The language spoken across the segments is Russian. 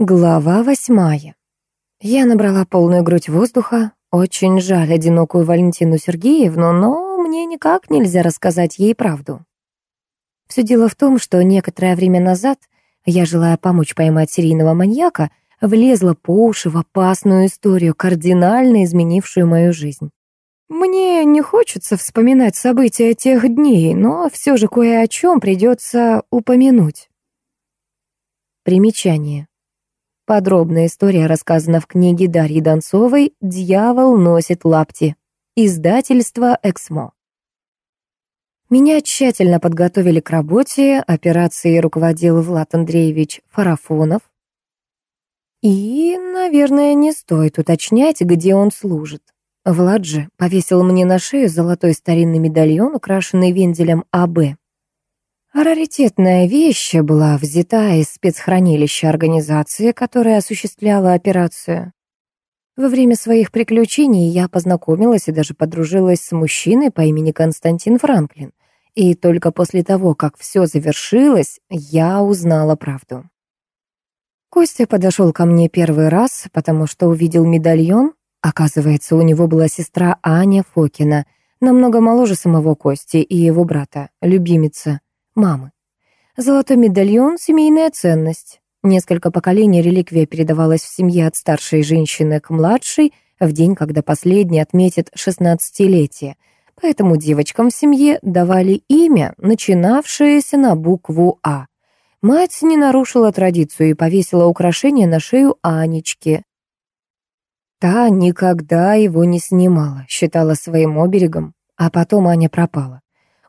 Глава восьмая. Я набрала полную грудь воздуха. Очень жаль одинокую Валентину Сергеевну, но мне никак нельзя рассказать ей правду. Все дело в том, что некоторое время назад я, желая помочь поймать серийного маньяка, влезла по уши в опасную историю, кардинально изменившую мою жизнь. Мне не хочется вспоминать события тех дней, но все же кое о чем придется упомянуть. Примечание. Подробная история рассказана в книге Дарьи Донцовой «Дьявол носит лапти». Издательство «Эксмо». Меня тщательно подготовили к работе, операцией руководил Влад Андреевич Фарафонов. И, наверное, не стоит уточнять, где он служит. Влад же повесил мне на шею золотой старинный медальон, украшенный вензелем АБ. Раритетная вещь была взята из спецхранилища организации, которая осуществляла операцию. Во время своих приключений я познакомилась и даже подружилась с мужчиной по имени Константин Франклин. И только после того, как все завершилось, я узнала правду. Костя подошел ко мне первый раз, потому что увидел медальон. Оказывается, у него была сестра Аня Фокина, намного моложе самого Кости и его брата, любимица мамы. Золотой медальон — семейная ценность. Несколько поколений реликвия передавалась в семье от старшей женщины к младшей в день, когда последний отметит шестнадцатилетие. Поэтому девочкам в семье давали имя, начинавшееся на букву «А». Мать не нарушила традицию и повесила украшение на шею Анечки. Та никогда его не снимала, считала своим оберегом, а потом Аня пропала.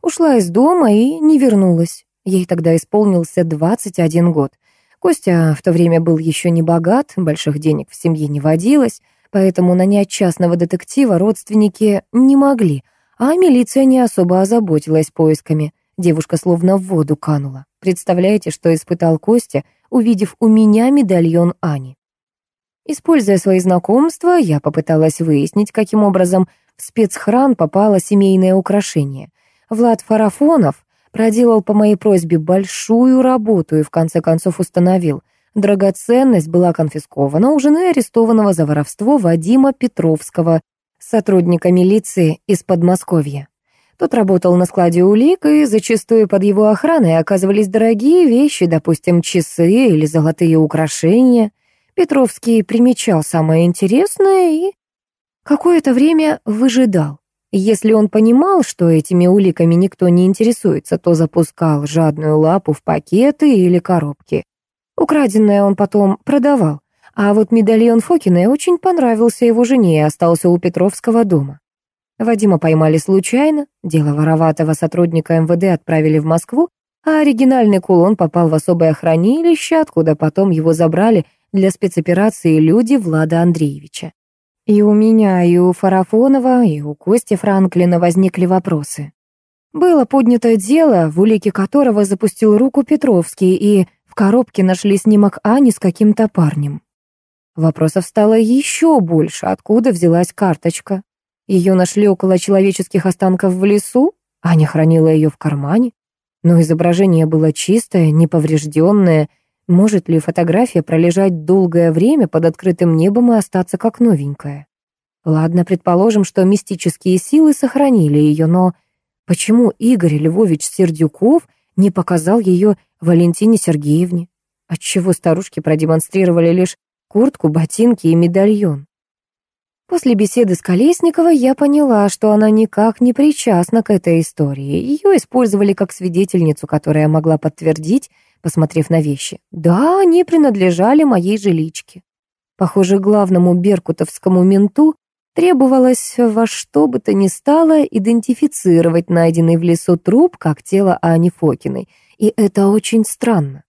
Ушла из дома и не вернулась. Ей тогда исполнился 21 год. Костя в то время был еще не богат, больших денег в семье не водилось, поэтому нанять частного детектива родственники не могли, а милиция не особо озаботилась поисками. Девушка словно в воду канула. Представляете, что испытал Костя, увидев у меня медальон Ани? Используя свои знакомства, я попыталась выяснить, каким образом в спецхран попало семейное украшение. Влад Фарафонов проделал по моей просьбе большую работу и в конце концов установил, драгоценность была конфискована у жены арестованного за воровство Вадима Петровского, сотрудника милиции из Подмосковья. Тот работал на складе улик, и зачастую под его охраной оказывались дорогие вещи, допустим, часы или золотые украшения. Петровский примечал самое интересное и какое-то время выжидал. Если он понимал, что этими уликами никто не интересуется, то запускал жадную лапу в пакеты или коробки. Украденное он потом продавал. А вот медальон Фокиной очень понравился его жене и остался у Петровского дома. Вадима поймали случайно, дело вороватого сотрудника МВД отправили в Москву, а оригинальный кулон попал в особое хранилище, откуда потом его забрали для спецоперации люди Влада Андреевича. И у меня, и у Фарафонова, и у Кости Франклина возникли вопросы. Было поднято дело, в улике которого запустил руку Петровский, и в коробке нашли снимок Ани с каким-то парнем. Вопросов стало еще больше, откуда взялась карточка. Ее нашли около человеческих останков в лесу, Аня хранила ее в кармане. Но изображение было чистое, неповрежденное, может ли фотография пролежать долгое время под открытым небом и остаться как новенькая? Ладно, предположим, что мистические силы сохранили ее, но почему Игорь Львович Сердюков не показал ее Валентине Сергеевне? Отчего старушки продемонстрировали лишь куртку, ботинки и медальон? После беседы с Колесниковой я поняла, что она никак не причастна к этой истории. Ее использовали как свидетельницу, которая могла подтвердить, посмотрев на вещи. Да, они принадлежали моей жиличке. Похоже, главному беркутовскому менту требовалось во что бы то ни стало идентифицировать найденный в лесу труп как тело Ани Фокиной. И это очень странно.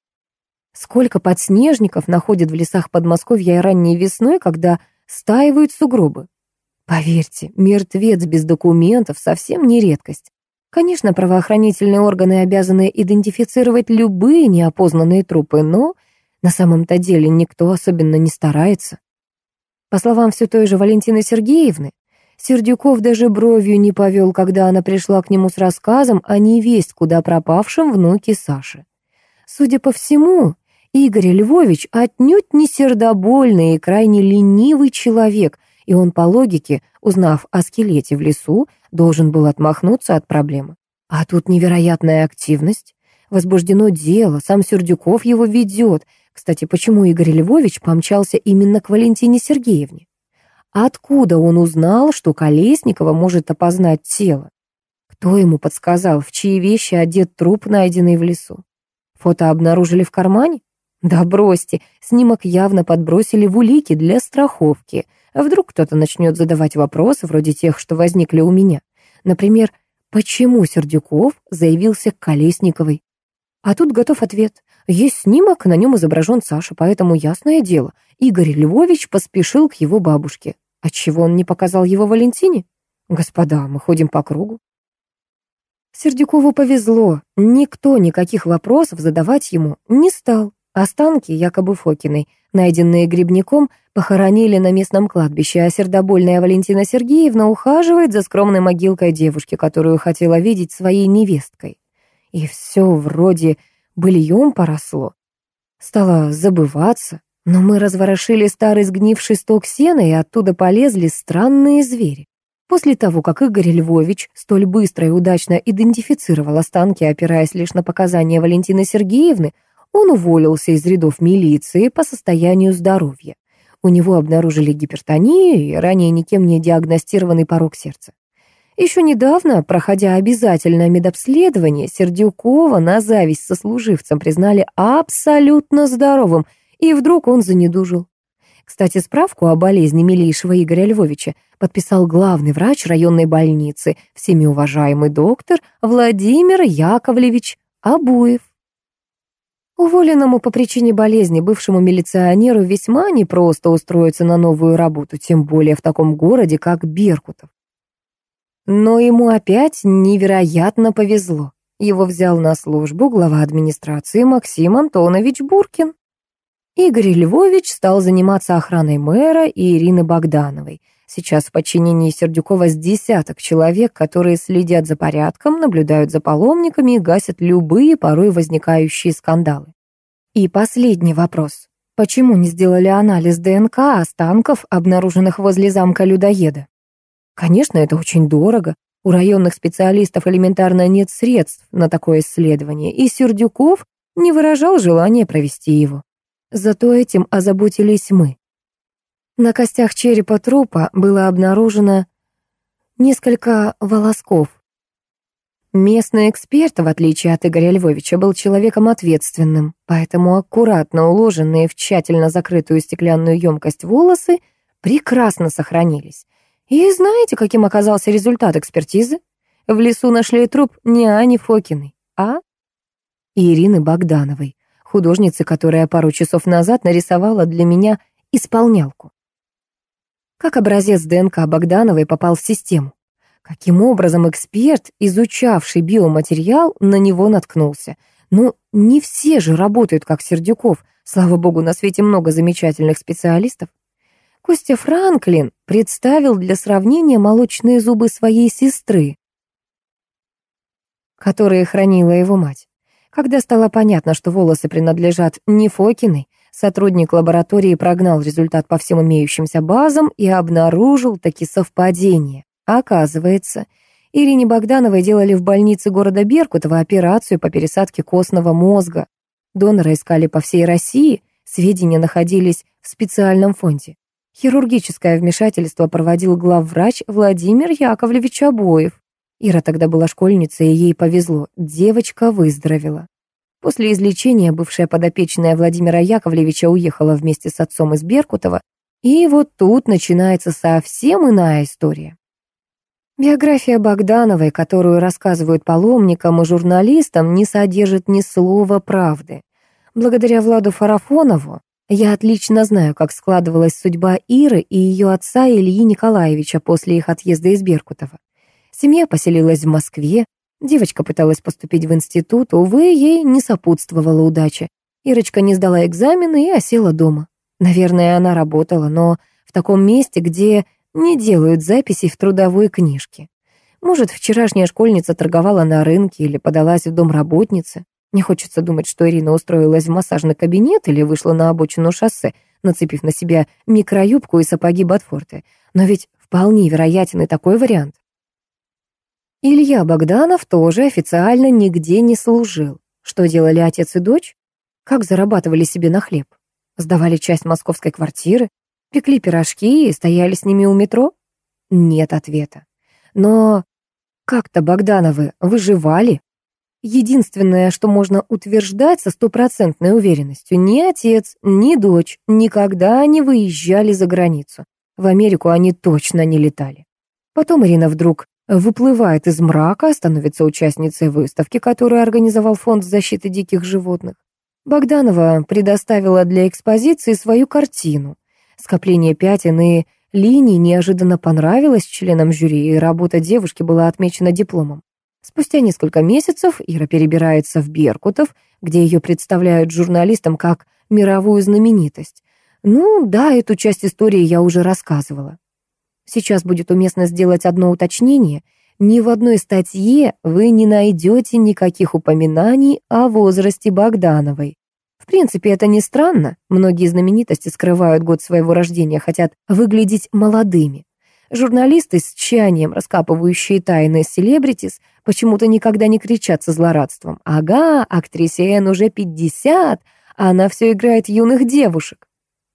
Сколько подснежников находят в лесах Подмосковья ранней весной, когда стаивают сугробы? Поверьте, мертвец без документов совсем не редкость. Конечно, правоохранительные органы обязаны идентифицировать любые неопознанные трупы, но на самом-то деле никто особенно не старается. По словам все той же Валентины Сергеевны, Сердюков даже бровью не повел, когда она пришла к нему с рассказом о невесть, куда пропавшем внуке Саши. Судя по всему, Игорь Львович отнюдь не сердобольный и крайне ленивый человек, и он по логике, узнав о скелете в лесу, должен был отмахнуться от проблемы. А тут невероятная активность. Возбуждено дело, сам Сердюков его ведет. Кстати, почему Игорь Львович помчался именно к Валентине Сергеевне? Откуда он узнал, что Колесникова может опознать тело? Кто ему подсказал, в чьи вещи одет труп, найденный в лесу? Фото обнаружили в кармане? Да бросьте, снимок явно подбросили в улики для страховки. Вдруг кто-то начнет задавать вопросы, вроде тех, что возникли у меня. Например, почему Сердюков заявился к Колесниковой? А тут готов ответ. Есть снимок, на нем изображен Саша, поэтому ясное дело. Игорь Львович поспешил к его бабушке. Отчего он не показал его Валентине? Господа, мы ходим по кругу. Сердюкову повезло. Никто никаких вопросов задавать ему не стал. Останки, якобы Фокиной, найденные грибником, похоронили на местном кладбище, а сердобольная Валентина Сергеевна ухаживает за скромной могилкой девушки, которую хотела видеть своей невесткой. И все вроде быльем поросло. Стало забываться, но мы разворошили старый сгнивший сток сена, и оттуда полезли странные звери. После того, как Игорь Львович столь быстро и удачно идентифицировал останки, опираясь лишь на показания Валентины Сергеевны, он уволился из рядов милиции по состоянию здоровья. У него обнаружили гипертонию и ранее никем не диагностированный порог сердца. Еще недавно, проходя обязательное медобследование, Сердюкова на зависть сослуживцам признали абсолютно здоровым, и вдруг он занедужил. Кстати, справку о болезни милейшего Игоря Львовича подписал главный врач районной больницы, всеми уважаемый доктор Владимир Яковлевич Абуев. Уволенному по причине болезни бывшему милиционеру весьма непросто устроиться на новую работу, тем более в таком городе, как Беркутов. Но ему опять невероятно повезло. Его взял на службу глава администрации Максим Антонович Буркин. Игорь Львович стал заниматься охраной мэра и Ирины Богдановой. Сейчас в подчинении Сердюкова с десяток человек, которые следят за порядком, наблюдают за паломниками и гасят любые порой возникающие скандалы. И последний вопрос. Почему не сделали анализ ДНК останков, обнаруженных возле замка людоеда? Конечно, это очень дорого. У районных специалистов элементарно нет средств на такое исследование, и Сердюков не выражал желания провести его. Зато этим озаботились мы. На костях черепа трупа было обнаружено несколько волосков. Местный эксперт, в отличие от Игоря Львовича, был человеком ответственным, поэтому аккуратно уложенные в тщательно закрытую стеклянную емкость волосы прекрасно сохранились. И знаете, каким оказался результат экспертизы? В лесу нашли труп не Ани Фокиной, а Ирины Богдановой, художницы, которая пару часов назад нарисовала для меня исполнялку. Как образец ДНК Богдановой попал в систему? Каким образом эксперт, изучавший биоматериал, на него наткнулся? Ну, не все же работают как Сердюков. Слава богу, на свете много замечательных специалистов. Костя Франклин представил для сравнения молочные зубы своей сестры, которые хранила его мать. Когда стало понятно, что волосы принадлежат не Фокиной, Сотрудник лаборатории прогнал результат по всем имеющимся базам и обнаружил такие совпадения. Оказывается, Ирине Богдановой делали в больнице города Беркутова операцию по пересадке костного мозга. Донора искали по всей России, сведения находились в специальном фонде. Хирургическое вмешательство проводил главврач Владимир Яковлевич Обоев. Ира тогда была школьницей, и ей повезло, девочка выздоровела. После излечения бывшая подопечная Владимира Яковлевича уехала вместе с отцом из Беркутова, и вот тут начинается совсем иная история. Биография Богдановой, которую рассказывают паломникам и журналистам, не содержит ни слова правды. Благодаря Владу Фарафонову я отлично знаю, как складывалась судьба Иры и ее отца Ильи Николаевича после их отъезда из Беркутова. Семья поселилась в Москве, Девочка пыталась поступить в институт, увы, ей не сопутствовала удача. Ирочка не сдала экзамены и осела дома. Наверное, она работала, но в таком месте, где не делают записей в трудовой книжке. Может, вчерашняя школьница торговала на рынке или подалась в дом работницы. Не хочется думать, что Ирина устроилась в массажный кабинет или вышла на обочину шоссе, нацепив на себя микроюбку и сапоги Ботфорты. Но ведь вполне вероятен и такой вариант. Илья Богданов тоже официально нигде не служил. Что делали отец и дочь? Как зарабатывали себе на хлеб? Сдавали часть московской квартиры? Пекли пирожки и стояли с ними у метро? Нет ответа. Но как-то Богдановы выживали. Единственное, что можно утверждать со стопроцентной уверенностью, ни отец, ни дочь никогда не выезжали за границу. В Америку они точно не летали. Потом Ирина вдруг выплывает из мрака, становится участницей выставки, которую организовал Фонд защиты диких животных. Богданова предоставила для экспозиции свою картину. Скопление пятен и линий неожиданно понравилось членам жюри, и работа девушки была отмечена дипломом. Спустя несколько месяцев Ира перебирается в Беркутов, где ее представляют журналистам как мировую знаменитость. Ну да, эту часть истории я уже рассказывала. Сейчас будет уместно сделать одно уточнение. Ни в одной статье вы не найдете никаких упоминаний о возрасте Богдановой. В принципе, это не странно. Многие знаменитости скрывают год своего рождения, хотят выглядеть молодыми. Журналисты с тщанием, раскапывающие тайны селебритис, почему-то никогда не кричат со злорадством. «Ага, актрисе Эн уже 50, а она все играет юных девушек».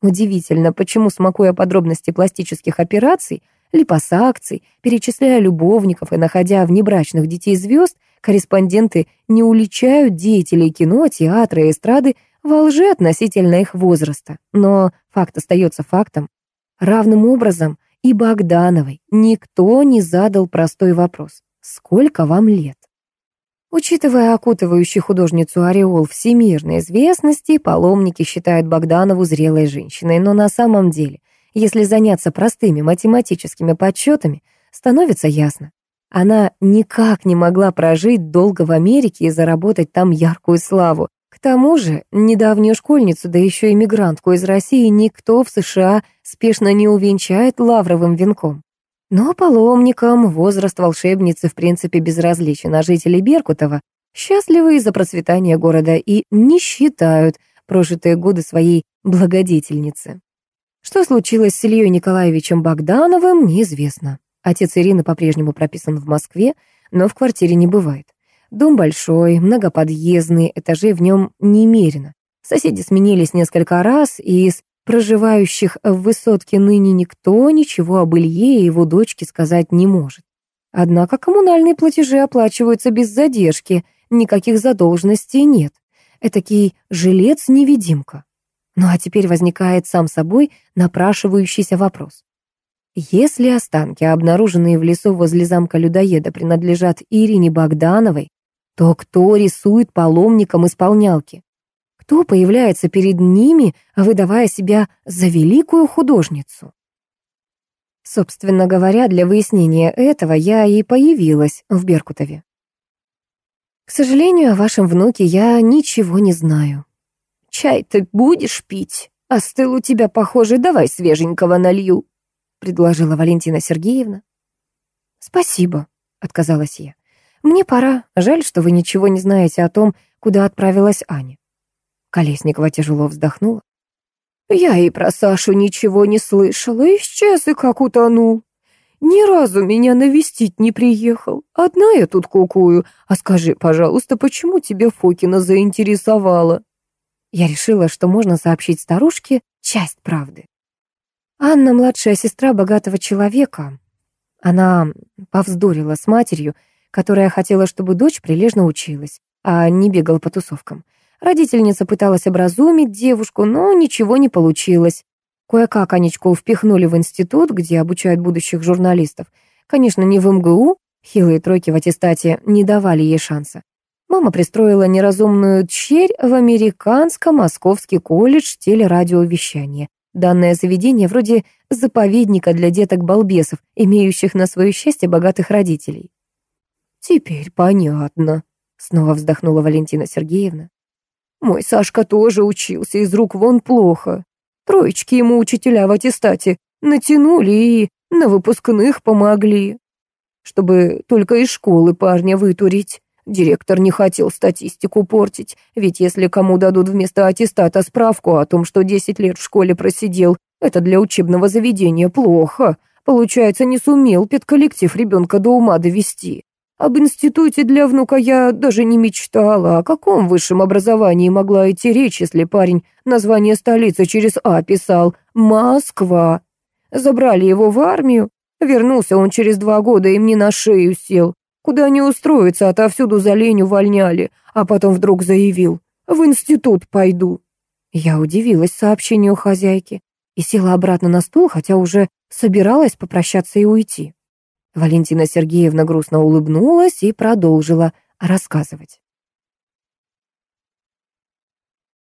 Удивительно, почему, смакуя подробности пластических операций, липосакций, перечисляя любовников и находя внебрачных детей звезд, корреспонденты не уличают деятелей кино, театра и эстрады во лжи относительно их возраста. Но факт остается фактом. Равным образом и Богдановой никто не задал простой вопрос «Сколько вам лет?». Учитывая окутывающий художницу ореол всемирной известности, паломники считают Богданову зрелой женщиной, но на самом деле, если заняться простыми математическими подсчетами, становится ясно. Она никак не могла прожить долго в Америке и заработать там яркую славу. К тому же, недавнюю школьницу, да еще и мигрантку из России, никто в США спешно не увенчает лавровым венком. Но паломникам возраст волшебницы в принципе безразличен, а жители Беркутова счастливы из-за процветания города и не считают прожитые годы своей благодетельницы. Что случилось с Ильей Николаевичем Богдановым, неизвестно. Отец Ирины по-прежнему прописан в Москве, но в квартире не бывает. Дом большой, многоподъездный, этажей в нем немерено. Соседи сменились несколько раз, и из проживающих в высотке ныне никто ничего об Илье и его дочке сказать не может. Однако коммунальные платежи оплачиваются без задержки, никаких задолженностей нет. Этакий жилец-невидимка. Ну а теперь возникает сам собой напрашивающийся вопрос. Если останки, обнаруженные в лесу возле замка людоеда, принадлежат Ирине Богдановой, то кто рисует паломникам исполнялки? Кто появляется перед ними, выдавая себя за великую художницу? Собственно говоря, для выяснения этого я и появилась в Беркутове. К сожалению, о вашем внуке я ничего не знаю. Чай ты будешь пить? Остыл у тебя, похоже, давай свеженького налью, предложила Валентина Сергеевна. Спасибо, отказалась я. Мне пора. Жаль, что вы ничего не знаете о том, куда отправилась Аня. Колесникова тяжело вздохнула. «Я и про Сашу ничего не слышала, исчез и как утонул. Ни разу меня навестить не приехал. Одна я тут кукую. А скажи, пожалуйста, почему тебя Фокина заинтересовала?» Я решила, что можно сообщить старушке часть правды. Анна — младшая сестра богатого человека. Она повздорила с матерью, которая хотела, чтобы дочь прилежно училась, а не бегала по тусовкам. Родительница пыталась образумить девушку, но ничего не получилось. Кое-как Анечку впихнули в институт, где обучают будущих журналистов. Конечно, не в МГУ, хилые тройки в аттестате не давали ей шанса. Мама пристроила неразумную дщерь в Американско-Московский колледж телерадиовещания. Данное заведение вроде заповедника для деток-балбесов, имеющих на свое счастье богатых родителей. «Теперь понятно», — снова вздохнула Валентина Сергеевна. Мой Сашка тоже учился из рук вон плохо. Троечки ему учителя в аттестате натянули и на выпускных помогли. Чтобы только из школы парня вытурить. Директор не хотел статистику портить, ведь если кому дадут вместо аттестата справку о том, что 10 лет в школе просидел, это для учебного заведения плохо. Получается, не сумел педколлектив ребенка до ума довести. Об институте для внука я даже не мечтала. О каком высшем образовании могла идти речь, если парень название столицы через «А» писал «Москва». Забрали его в армию. Вернулся он через два года и мне на шею сел. Куда не устроиться, отовсюду за лень увольняли. А потом вдруг заявил «В институт пойду». Я удивилась сообщению хозяйки и села обратно на стул, хотя уже собиралась попрощаться и уйти. Валентина Сергеевна грустно улыбнулась и продолжила рассказывать.